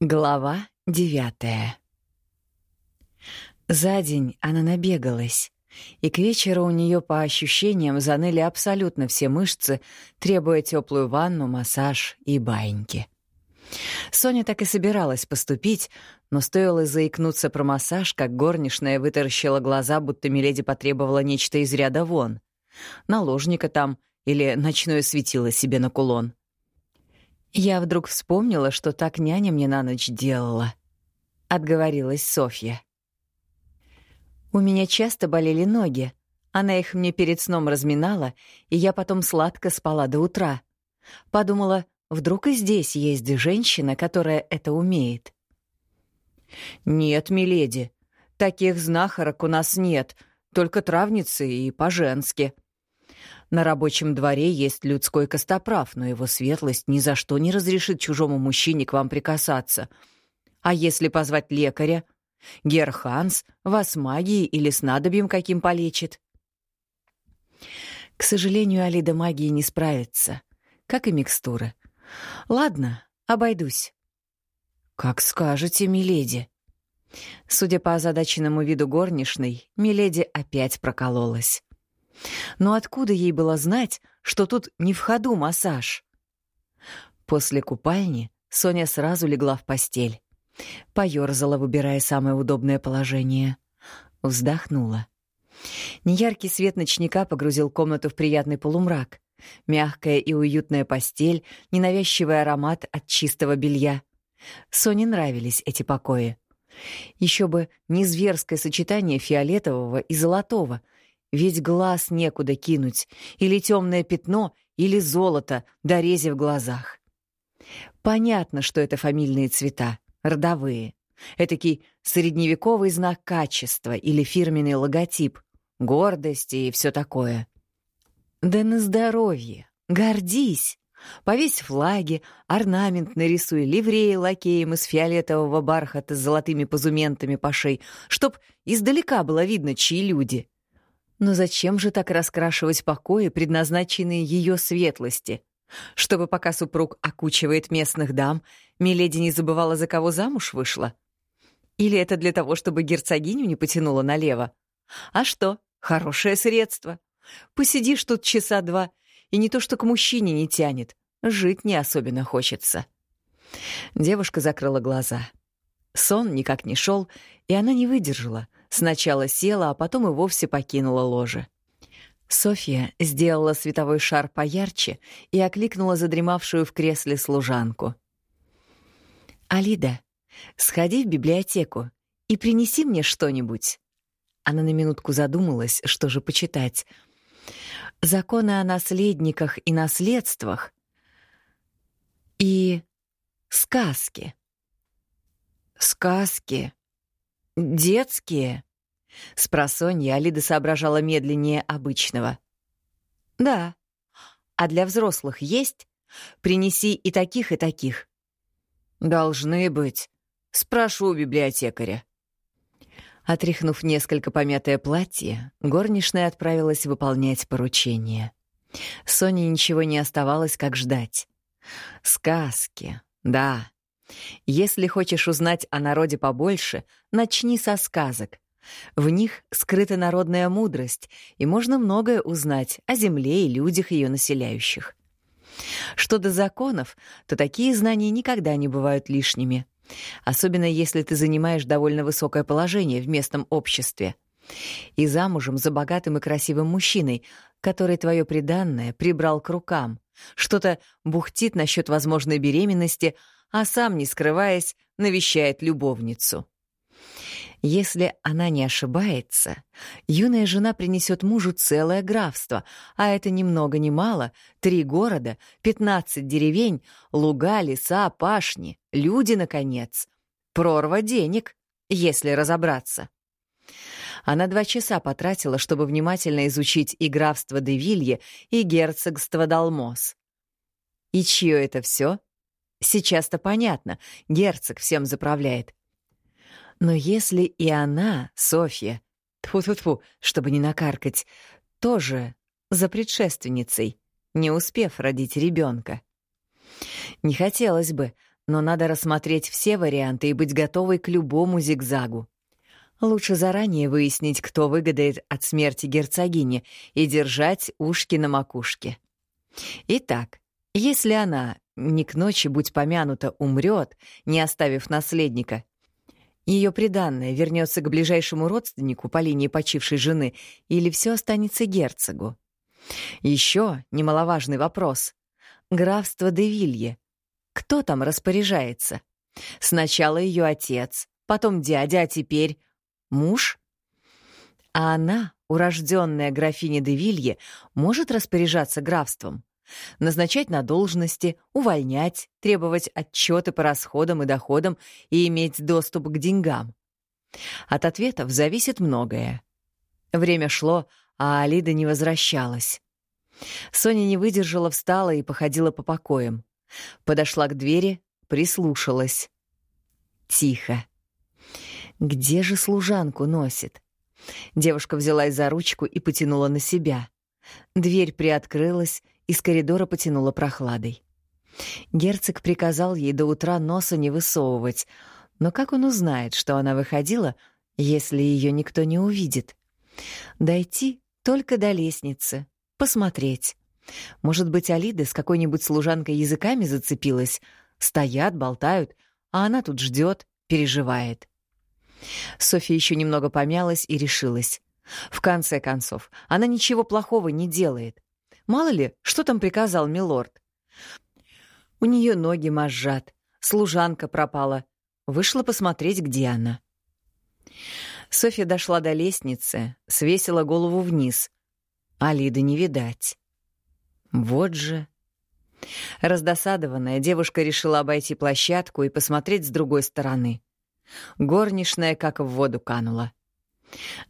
Глава девятая За день она набегалась, и к вечеру у нее по ощущениям заныли абсолютно все мышцы, требуя теплую ванну, массаж и баньки. Соня так и собиралась поступить, но стоило заикнуться про массаж, как горничная вытаращила глаза, будто Миледи потребовала нечто из ряда вон. Наложника там или ночное светило себе на кулон — я вдруг вспомнила, что так няня мне на ночь делала. Отговорилась Софья. У меня часто болели ноги. Она их мне перед сном разминала, и я потом сладко спала до утра. Подумала, вдруг и здесь есть женщина, которая это умеет. «Нет, миледи, таких знахарок у нас нет, только травницы и по-женски», на рабочем дворе есть людской костоправ, но его светлость ни за что не разрешит чужому мужчине к вам прикасаться. А если позвать лекаря? Герханс вас магией или снадобьем каким полечит? К сожалению, Алида магии не справится, как и микстуры. Ладно, обойдусь. Как скажете, миледи. Судя по озадаченному виду горничной, миледи опять прокололась. Но откуда ей было знать, что тут не в ходу массаж? После купальни Соня сразу легла в постель. Поёрзала, выбирая самое удобное положение. Вздохнула. Неяркий свет ночника погрузил комнату в приятный полумрак. Мягкая и уютная постель, ненавязчивый аромат от чистого белья. Соне нравились эти покои. Еще бы не зверское сочетание фиолетового и золотого — ведь глаз некуда кинуть, или темное пятно, или золото, дорези в глазах. Понятно, что это фамильные цвета, родовые. Этакий средневековый знак качества или фирменный логотип, гордости и все такое. Да на здоровье, гордись. Повесь флаги, орнамент нарисуй, ливреи лакеем из фиолетового бархата с золотыми позументами по шей, чтоб издалека было видно, чьи люди. Но зачем же так раскрашивать покои, предназначенные ее светлости? Чтобы пока супруг окучивает местных дам, Миледи не забывала, за кого замуж вышла? Или это для того, чтобы герцогиню не потянуло налево? А что, хорошее средство. Посидишь тут часа два, и не то что к мужчине не тянет, жить не особенно хочется. Девушка закрыла глаза. Сон никак не шел, и она не выдержала — Сначала села, а потом и вовсе покинула ложе. Софья сделала световой шар поярче и окликнула задремавшую в кресле служанку. «Алида, сходи в библиотеку и принеси мне что-нибудь». Она на минутку задумалась, что же почитать. «Законы о наследниках и наследствах» и сказки. Сказки «Детские?» С просонья Алида соображала медленнее обычного. «Да. А для взрослых есть? Принеси и таких, и таких». «Должны быть. Спрошу у библиотекаря». Отряхнув несколько помятое платье, горничная отправилась выполнять поручение. Соне ничего не оставалось, как ждать. Сказки, да, если хочешь узнать о народе побольше, начни со сказок. В них скрыта народная мудрость, и можно многое узнать о земле и людях ее населяющих. Что до законов, то такие знания никогда не бывают лишними. Особенно если ты занимаешь довольно высокое положение в местном обществе. И замужем за богатым и красивым мужчиной, который твое приданное прибрал к рукам, что-то бухтит насчет возможной беременности — а сам, не скрываясь, навещает любовницу. Если она не ошибается, юная жена принесет мужу целое графство, а это ни много ни мало — три города, пятнадцать деревень, луга, леса, пашни, люди, наконец. Прорва денег, если разобраться. Она два часа потратила, чтобы внимательно изучить и графство Девилье, и герцогство Далмос. И чье это все? Сейчас-то понятно, герцог всем заправляет. Но если и она, Софья, тьфу-тьфу-тьфу, чтобы не накаркать, тоже за предшественницей, не успев родить ребенка. Не хотелось бы, но надо рассмотреть все варианты и быть готовой к любому зигзагу. Лучше заранее выяснить, кто выгодает от смерти герцогини, и держать ушки на макушке. Итак, если она, не к ночи будь помянута, умрет, не оставив наследника, ее приданное вернется к ближайшему родственнику по линии почившей жены или все останется герцогу? Еще немаловажный вопрос. Графство Девилье. Кто там распоряжается? Сначала ее отец, потом дядя, а теперь муж? А она, урожденная графиня Девилье, может распоряжаться графством? Назначать на должности, увольнять, требовать отчеты по расходам и доходам и иметь доступ к деньгам. От ответов зависит многое. Время шло, а Алида не возвращалась. Соня не выдержала, встала и походила по покоям. Подошла к двери, прислушалась. Тихо. Где же служанку носит? Девушка взялась за ручку и потянула на себя. Дверь приоткрылась, из коридора потянуло прохладой. Герцог приказал ей до утра носа не высовывать, но как он узнает, что она выходила, если ее никто не увидит? Дойти только до лестницы, посмотреть. Может быть, Алида с какой-нибудь служанкой языками зацепилась, стоят, болтают, а она тут ждет, переживает. Софья еще немного помялась и решилась. В конце концов, она ничего плохого не делает. Мало ли, что там приказал милорд. У нее ноги мозжат, служанка пропала. Вышла посмотреть, где она. Софья дошла до лестницы, свесила голову вниз. Алиды не видать. Вот же. Раздосадованная, девушка решила обойти площадку и посмотреть с другой стороны. Горничная как в воду канула.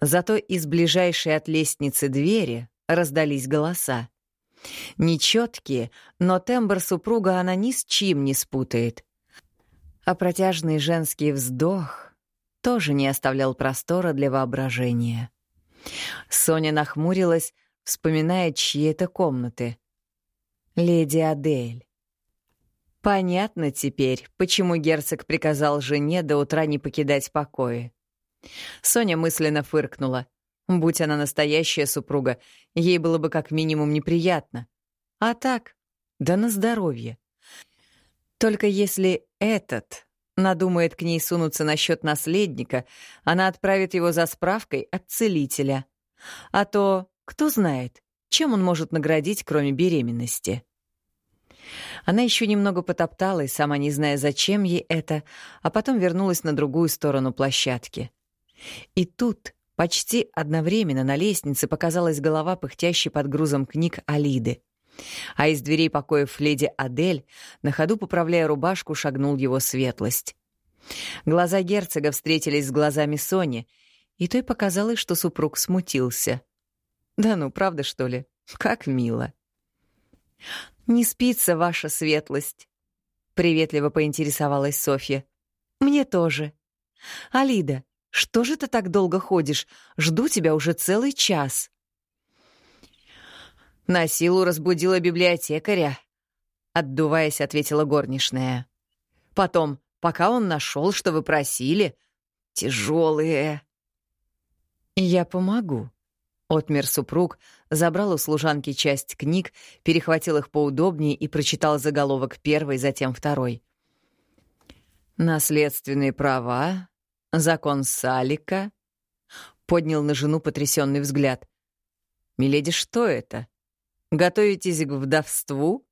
Зато из ближайшей от лестницы двери раздались голоса. Нечеткие, но тембр супруга она ни с чем не спутает. А протяжный женский вздох тоже не оставлял простора для воображения. Соня нахмурилась, вспоминая, чьи это комнаты. Леди Адель. Понятно теперь, почему герцог приказал жене до утра не покидать покои. Соня мысленно фыркнула. Будь она настоящая супруга, ей было бы как минимум неприятно. А так, да на здоровье. Только если этот надумает к ней сунуться насчет наследника, она отправит его за справкой от целителя. А то, кто знает, чем он может наградить, кроме беременности. Она еще немного потопталась, сама не зная, зачем ей это, а потом вернулась на другую сторону площадки. И тут Почти одновременно на лестнице показалась голова, пыхтящей под грузом книг Алиды. А из дверей покоев леди Адель, на ходу поправляя рубашку, шагнул его светлость. Глаза герцога встретились с глазами Сони, и той показалось, что супруг смутился. «Да ну, правда, что ли? Как мило!» «Не спится ваша светлость», — приветливо поинтересовалась Софья. «Мне тоже. Алида, что же ты так долго ходишь? Жду тебя уже целый час». «На силу разбудила библиотекаря», — отдуваясь, ответила горничная. «Потом, пока он нашел, что вы просили, тяжелые». «Я помогу», — отмер супруг, забрал у служанки часть книг, перехватил их поудобнее и прочитал заголовок первой, затем второй. «Наследственные права Закон Салика поднял на жену потрясенный взгляд. «Миледи, что это? Готовитесь к вдовству?»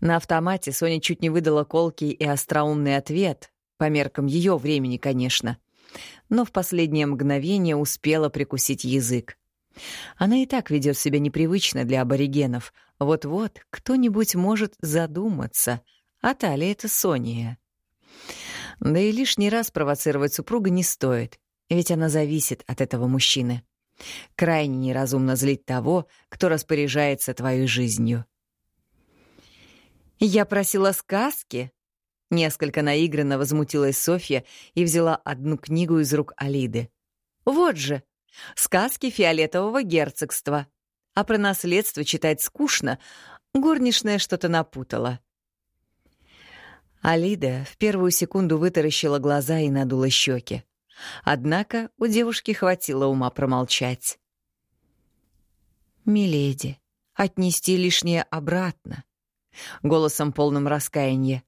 На автомате Соня чуть не выдала колкий и остроумный ответ, по меркам ее времени, конечно, но в последнее мгновение успела прикусить язык. Она и так ведет себя непривычно для аборигенов. Вот-вот кто-нибудь может задуматься, а та ли это Сония? Да и лишний раз провоцировать супруга не стоит, ведь она зависит от этого мужчины. Крайне неразумно злить того, кто распоряжается твоей жизнью. «Я просила сказки?» Несколько наигранно возмутилась Софья и взяла одну книгу из рук Алиды. «Вот же! Сказки фиолетового герцогства. А про наследство читать скучно. Горничная что-то напутала». Алида в первую секунду вытаращила глаза и надула щеки. Однако у девушки хватило ума промолчать. «Миледи, отнести лишнее обратно», — голосом полным раскаяния.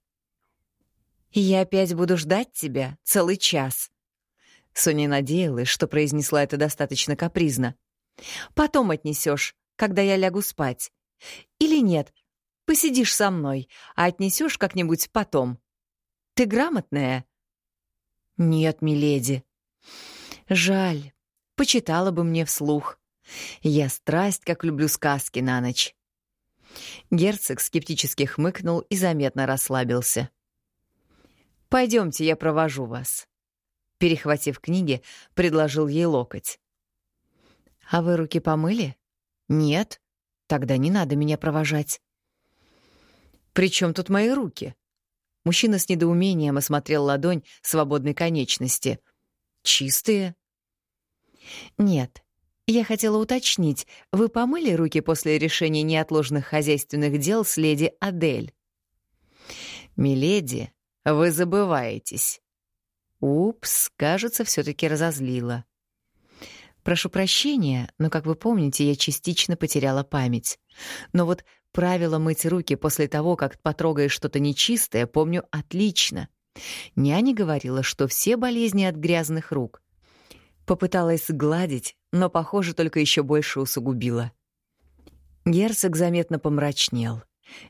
«Я опять буду ждать тебя целый час». Соня надеялась, что произнесла это достаточно капризно. «Потом отнесешь, когда я лягу спать. Или нет, посидишь со мной, а отнесешь как-нибудь потом. Ты грамотная?» «Нет, миледи». «Жаль. Почитала бы мне вслух. Я страсть, как люблю сказки на ночь». Герцог скептически хмыкнул и заметно расслабился. Пойдемте, я провожу вас. Перехватив книги, предложил ей локоть. А вы руки помыли? Нет. Тогда не надо меня провожать. При чем тут мои руки? Мужчина с недоумением осмотрел ладонь свободной конечности. Чистые? Нет. Я хотела уточнить, вы помыли руки после решения неотложных хозяйственных дел с леди Адель? Миледи вы забываетесь. Упс, кажется, все таки разозлила. Прошу прощения, но, как вы помните, я частично потеряла память. Но вот правило мыть руки после того, как потрогаешь что-то нечистое, помню отлично. Няня говорила, что все болезни от грязных рук. Попыталась сгладить, но, похоже, только еще больше усугубила. Герцог заметно помрачнел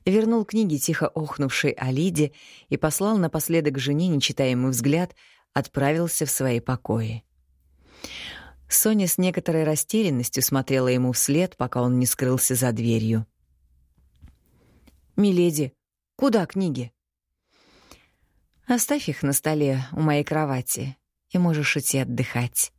вернул книги тихо охнувшей Алиде и послал напоследок жене нечитаемый взгляд, отправился в свои покои. Соня с некоторой растерянностью смотрела ему вслед, пока он не скрылся за дверью. «Миледи, куда книги?» «Оставь их на столе у моей кровати, и можешь идти отдыхать».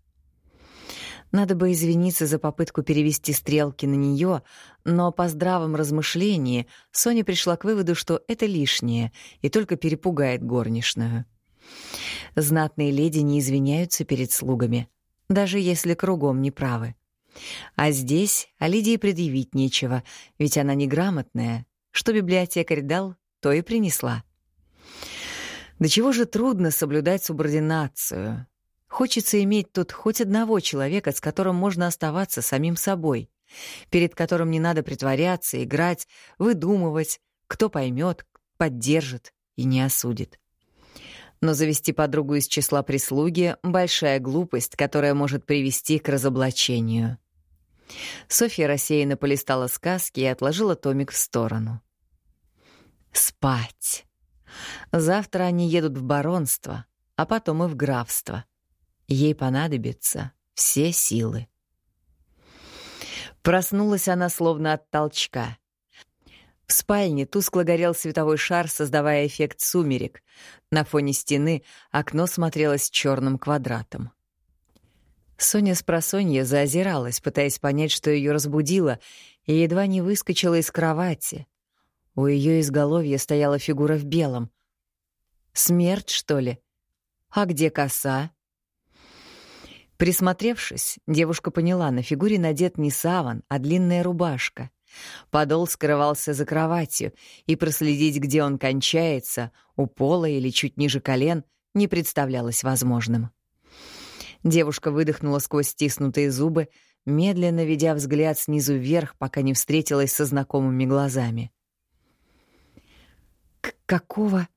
Надо бы извиниться за попытку перевести стрелки на нее, но по здравом размышлении Соня пришла к выводу, что это лишнее и только перепугает горничную. Знатные леди не извиняются перед слугами, даже если кругом не правы. А здесь о Лидии предъявить нечего, ведь она неграмотная. Что библиотекарь дал, то и принесла. До чего же трудно соблюдать субординацию, Хочется иметь тут хоть одного человека, с которым можно оставаться самим собой, перед которым не надо притворяться, играть, выдумывать, кто поймет, поддержит и не осудит. Но завести подругу из числа прислуги — большая глупость, которая может привести к разоблачению. Софья рассеянно полистала сказки и отложила томик в сторону. Спать. Завтра они едут в баронство, а потом и в графство. Ей понадобятся все силы. Проснулась она словно от толчка. В спальне тускло горел световой шар, создавая эффект сумерек. На фоне стены окно смотрелось черным квадратом. Соня с просонья заозиралась, пытаясь понять, что ее разбудило, и едва не выскочила из кровати. У ее изголовья стояла фигура в белом. Смерть, что ли? А где коса? Присмотревшись, девушка поняла, на фигуре надет не саван, а длинная рубашка. Подол скрывался за кроватью, и проследить, где он кончается, у пола или чуть ниже колен, не представлялось возможным. Девушка выдохнула сквозь стиснутые зубы, медленно ведя взгляд снизу вверх, пока не встретилась со знакомыми глазами. «Какого?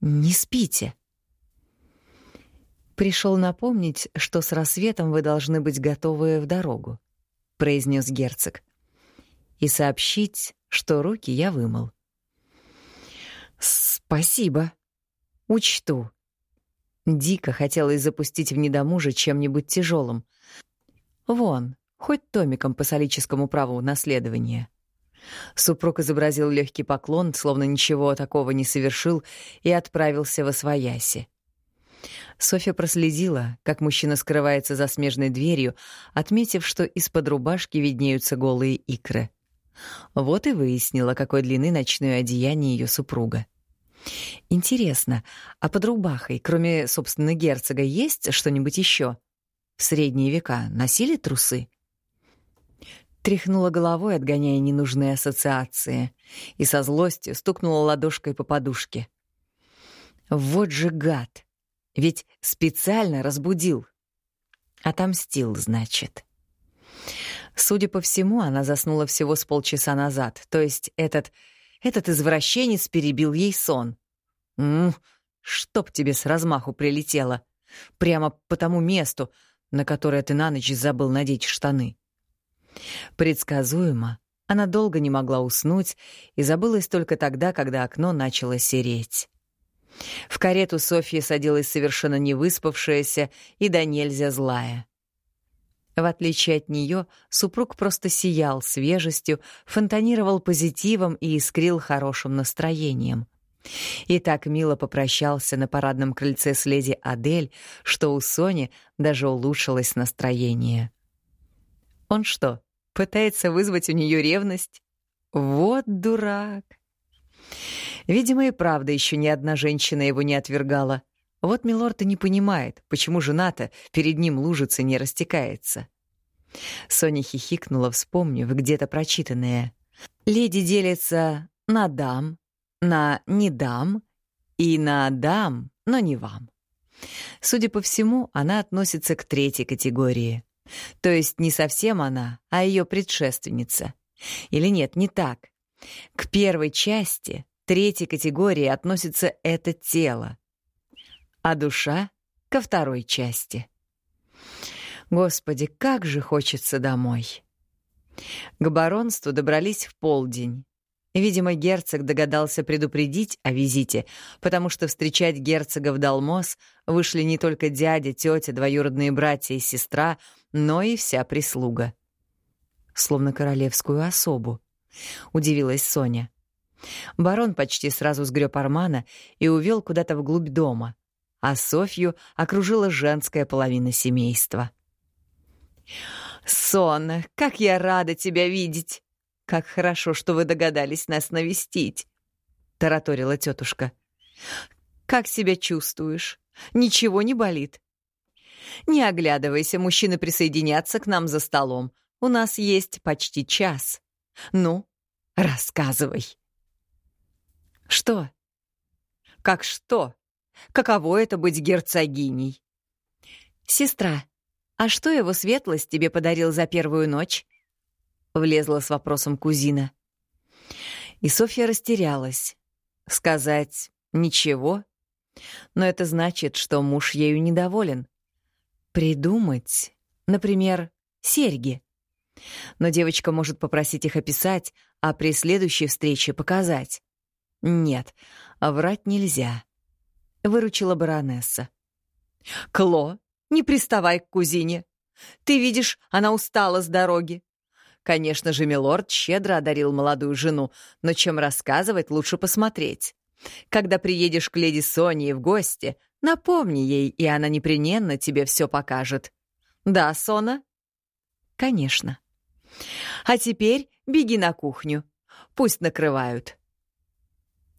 Не спите?» Пришел напомнить, что с рассветом вы должны быть готовы в дорогу, произнес герцог. И сообщить, что руки я вымыл. Спасибо. Учту. Дико хотелось запустить в недомужа чем-нибудь тяжелым. Вон, хоть томиком по солическому праву наследования. Супруг изобразил легкий поклон, словно ничего такого не совершил, и отправился во свояси. Софья проследила, как мужчина скрывается за смежной дверью, отметив, что из-под рубашки виднеются голые икры. Вот и выяснила, какой длины ночное одеяние ее супруга. Интересно, а под рубахой, кроме, собственно, герцога, есть что-нибудь еще? В средние века носили трусы? Тряхнула головой, отгоняя ненужные ассоциации, и со злостью стукнула ладошкой по подушке. Вот же гад! Ведь специально разбудил. Отомстил, значит. Судя по всему, она заснула всего с полчаса назад, то есть этот... этот извращенец перебил ей сон. М чтоб тебе с размаху прилетело. Прямо по тому месту, на которое ты на ночь забыл надеть штаны. Предсказуемо, она долго не могла уснуть и забылась только тогда, когда окно начало сереть. В карету Софья садилась совершенно невыспавшаяся и до нельзя злая. В отличие от нее, супруг просто сиял свежестью, фонтанировал позитивом и искрил хорошим настроением. И так мило попрощался на парадном крыльце с леди Адель, что у Сони даже улучшилось настроение. Он что, пытается вызвать у нее ревность? Вот дурак! Видимо, и правда еще ни одна женщина его не отвергала. Вот милорд и не понимает, почему жена-то перед ним лужица не растекается. Соня хихикнула, вспомнив где-то прочитанное. «Леди делятся на дам, на «не дам» и на «дам», но не вам. Судя по всему, она относится к третьей категории. То есть не совсем она, а ее предшественница. Или нет, не так. К первой части, третьей категории относится это тело, а душа — ко второй части. Господи, как же хочется домой. К баронству добрались в полдень. Видимо, герцог догадался предупредить о визите, потому что встречать герцога в Далмос вышли не только дядя, тетя, двоюродные братья и сестра, но и вся прислуга. Словно королевскую особу, — удивилась Соня. Барон почти сразу сгреб Армана и увел куда-то вглубь дома, а Софью окружила женская половина семейства. «Сона, как я рада тебя видеть!» «Как хорошо, что вы догадались нас навестить», — тараторила тетушка. «Как себя чувствуешь? Ничего не болит?» «Не оглядывайся, мужчины присоединятся к нам за столом. У нас есть почти час. Ну, рассказывай». «Что?» «Как что? Каково это быть герцогиней?» «Сестра, а что его светлость тебе подарил за первую ночь?» Влезла с вопросом кузина. И Софья растерялась. Сказать «ничего»? Но это значит, что муж ею недоволен. Придумать, например, серьги. Но девочка может попросить их описать, а при следующей встрече показать. Нет, врать нельзя. Выручила баронесса. «Кло, не приставай к кузине. Ты видишь, она устала с дороги. Конечно же, милорд щедро одарил молодую жену, но чем рассказывать, лучше посмотреть. Когда приедешь к леди Соне в гости, напомни ей, и она непременно тебе все покажет. Да, Сона? Конечно. А теперь беги на кухню. Пусть накрывают.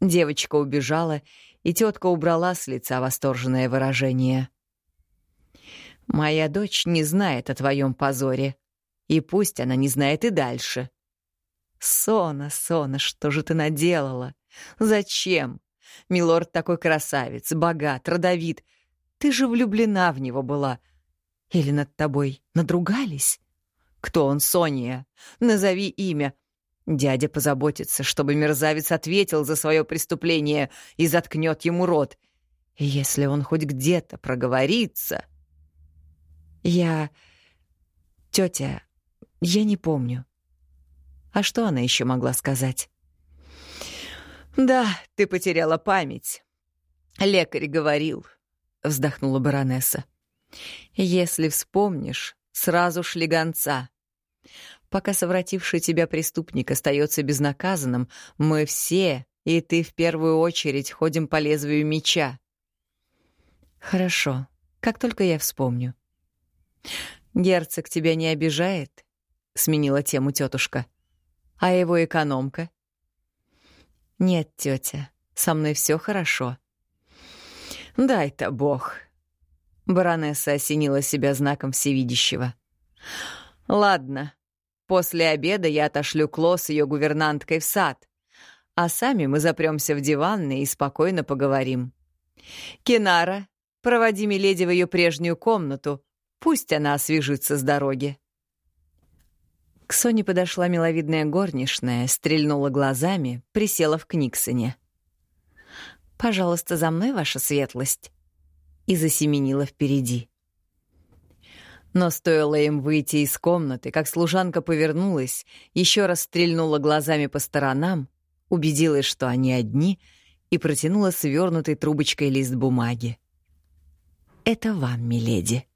Девочка убежала, и тетка убрала с лица восторженное выражение. «Моя дочь не знает о твоем позоре», и пусть она не знает и дальше. Сона, Сона, что же ты наделала? Зачем? Милорд такой красавец, богат, родовит. Ты же влюблена в него была. Или над тобой надругались? Кто он, Сония? Назови имя. Дядя позаботится, чтобы мерзавец ответил за свое преступление и заткнет ему рот. Если он хоть где-то проговорится... Я... Тетя, я не помню. А что она еще могла сказать? «Да, ты потеряла память. Лекарь говорил», — вздохнула баронесса. «Если вспомнишь, сразу шли гонца. Пока совративший тебя преступник остается безнаказанным, мы все, и ты в первую очередь, ходим по лезвию меча». «Хорошо, как только я вспомню». «Герцог тебя не обижает?» — сменила тему тетушка. «А его экономка?» «Нет, тетя, со мной все хорошо». «Дай-то бог». Баронесса осенила себя знаком всевидящего. «Ладно, после обеда я отошлю Кло с ее гувернанткой в сад, а сами мы запремся в диванной и спокойно поговорим. «Кинара, проводи Миледи в ее прежнюю комнату. Пусть она освежится с дороги». К Соне подошла миловидная горничная, стрельнула глазами, присела в Книксоне. «Пожалуйста, за мной, ваша светлость», и засеменила впереди. Но стоило им выйти из комнаты, как служанка повернулась, еще раз стрельнула глазами по сторонам, убедилась, что они одни, и протянула свернутой трубочкой лист бумаги. «Это вам, миледи».